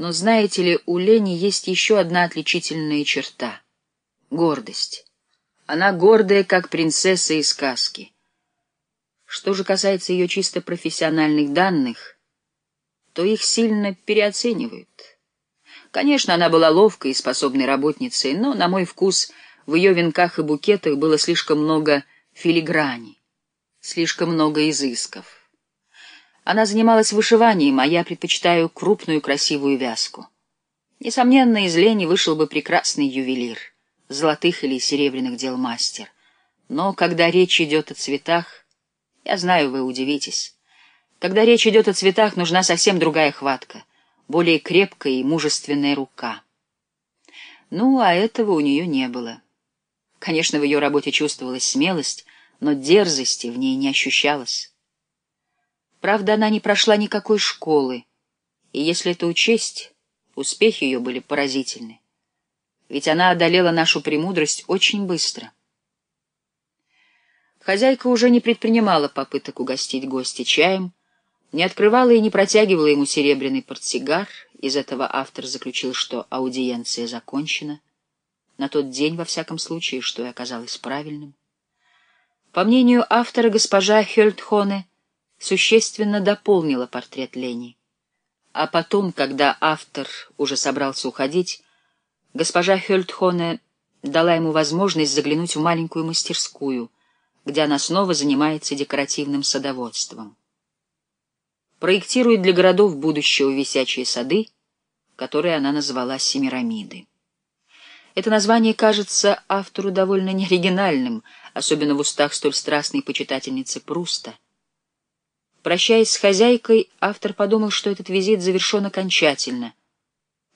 Но знаете ли, у Лени есть еще одна отличительная черта — гордость. Она гордая, как принцесса из сказки. Что же касается ее чисто профессиональных данных, то их сильно переоценивают. Конечно, она была ловкой и способной работницей, но, на мой вкус, в ее венках и букетах было слишком много филиграни, слишком много изысков. Она занималась вышиванием, а я предпочитаю крупную красивую вязку. Несомненно, из Лени вышел бы прекрасный ювелир, золотых или серебряных дел мастер. Но когда речь идет о цветах, я знаю, вы удивитесь, когда речь идет о цветах, нужна совсем другая хватка, более крепкая и мужественная рука. Ну, а этого у нее не было. Конечно, в ее работе чувствовалась смелость, но дерзости в ней не ощущалось. Правда, она не прошла никакой школы, и если это учесть, успехи ее были поразительны. Ведь она одолела нашу премудрость очень быстро. Хозяйка уже не предпринимала попыток угостить гостя чаем, не открывала и не протягивала ему серебряный портсигар. Из этого автор заключил, что аудиенция закончена. На тот день, во всяком случае, что и оказалось правильным. По мнению автора, госпожа Хельдхоне существенно дополнила портрет Лени. А потом, когда автор уже собрался уходить, госпожа Хельдхоне дала ему возможность заглянуть в маленькую мастерскую, где она снова занимается декоративным садоводством. Проектирует для городов будущего висячие сады, которые она назвала Семирамиды. Это название кажется автору довольно неоригинальным, особенно в устах столь страстной почитательницы Пруста — Прощаясь с хозяйкой, автор подумал, что этот визит завершен окончательно.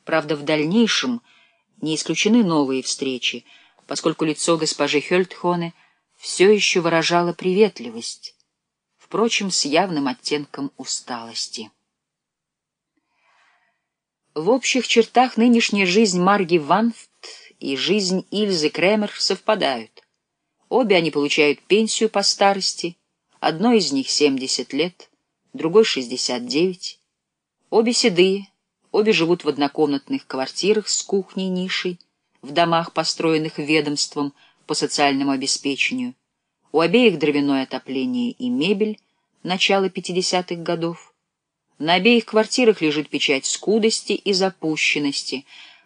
Правда, в дальнейшем не исключены новые встречи, поскольку лицо госпожи Хельтхоне все еще выражало приветливость, впрочем, с явным оттенком усталости. В общих чертах нынешняя жизнь Марги Ванфт и жизнь Ильзы Кремер совпадают. Обе они получают пенсию по старости — Одной из них 70 лет, другой 69. Обе седые, обе живут в однокомнатных квартирах с кухней нишей, в домах, построенных ведомством по социальному обеспечению. У обеих дровяное отопление и мебель начала 50-х годов. На обеих квартирах лежит печать скудости и запущенности.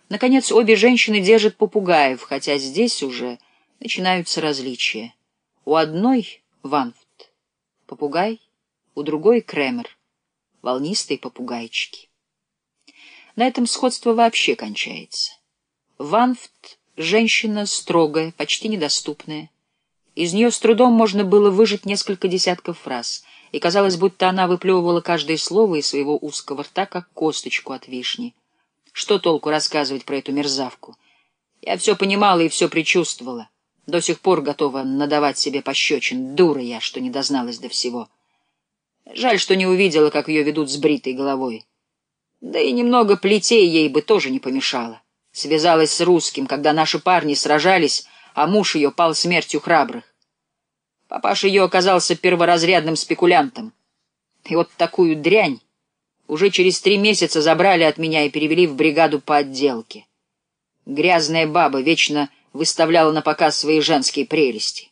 Наконец, обе женщины держат попугаев, хотя здесь уже начинаются различия. У одной, Ван попугай, у другой — кремер, волнистые попугайчики. На этом сходство вообще кончается. Ванфт — женщина строгая, почти недоступная. Из нее с трудом можно было выжить несколько десятков фраз, и казалось, будто она выплевывала каждое слово из своего узкого рта, как косточку от вишни. Что толку рассказывать про эту мерзавку? Я все понимала и все предчувствовала. До сих пор готова надавать себе пощечин. Дура я, что не дозналась до всего. Жаль, что не увидела, как ее ведут с бритой головой. Да и немного плетей ей бы тоже не помешало. Связалась с русским, когда наши парни сражались, а муж ее пал смертью храбрых. Папаша ее оказался перворазрядным спекулянтом. И вот такую дрянь уже через три месяца забрали от меня и перевели в бригаду по отделке. Грязная баба, вечно выставляла на показ свои женские прелести.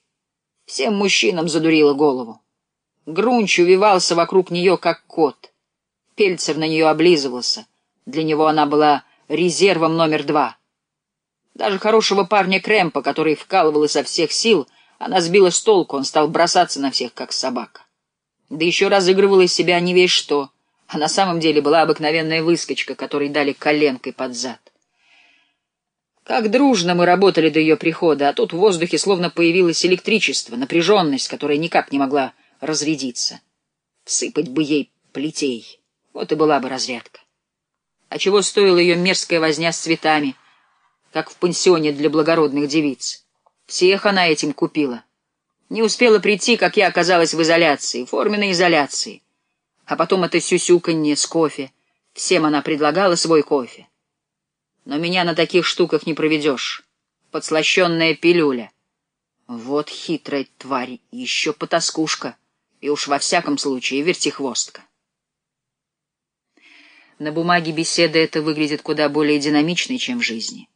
Всем мужчинам задурила голову. Грунч увивался вокруг нее, как кот. Пельцер на нее облизывался. Для него она была резервом номер два. Даже хорошего парня Крэмпа, который вкалывал изо всех сил, она сбила с толку, он стал бросаться на всех, как собака. Да еще разыгрывала из себя не весь что, а на самом деле была обыкновенная выскочка, которой дали коленкой под зад. Как дружно мы работали до ее прихода, а тут в воздухе словно появилось электричество, напряженность, которая никак не могла разрядиться. Всыпать бы ей плетей, вот и была бы разрядка. А чего стоила ее мерзкая возня с цветами, как в пансионе для благородных девиц? Всех она этим купила. Не успела прийти, как я оказалась в изоляции, форменной изоляции. А потом это сюсюканье с кофе. Всем она предлагала свой кофе. Но меня на таких штуках не проведешь. Подслащенная пилюля. Вот хитрая тварь, еще потаскушка, и уж во всяком случае вертихвостка. На бумаге беседа эта выглядит куда более динамичной, чем в жизни.